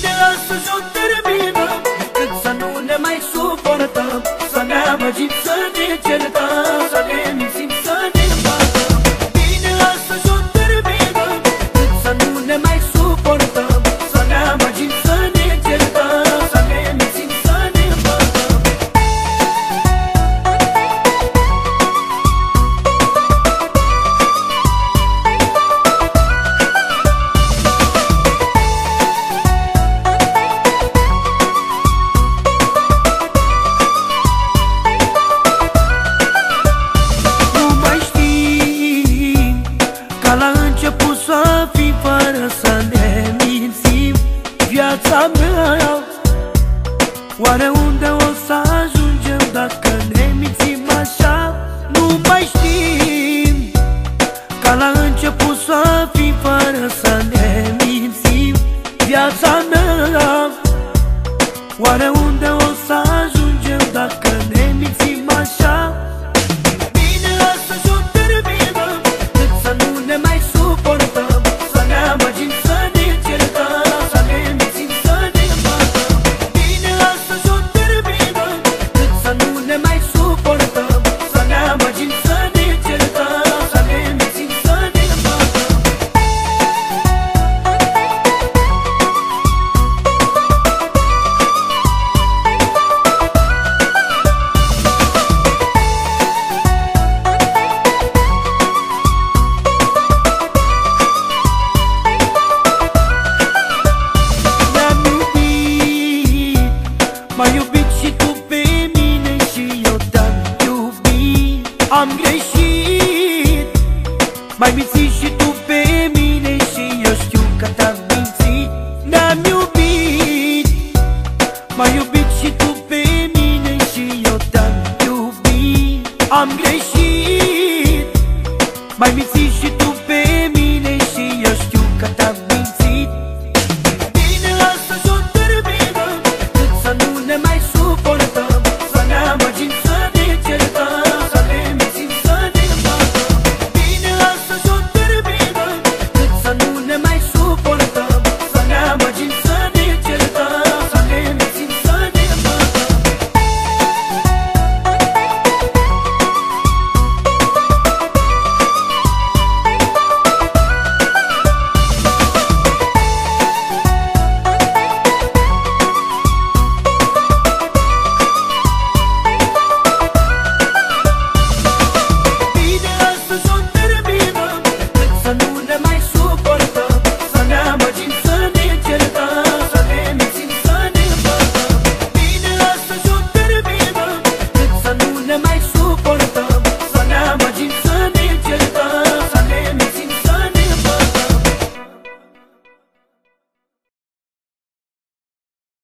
Bine astăzi o terminăm Cât să nu ne mai suportăm Să ne amăgim, să viața mea Oare unde o să ajungem dacă ne mințim așa? Nu mai știm. Ca la început să fim fără să ne mințim. Viața mea Oare unde Mai minți și tu pe mine și eu știu că te-am mințit. Ne-am iubit. M-ai iubit și tu pe mine și eu te-am iubit. Am greșit. Mai minți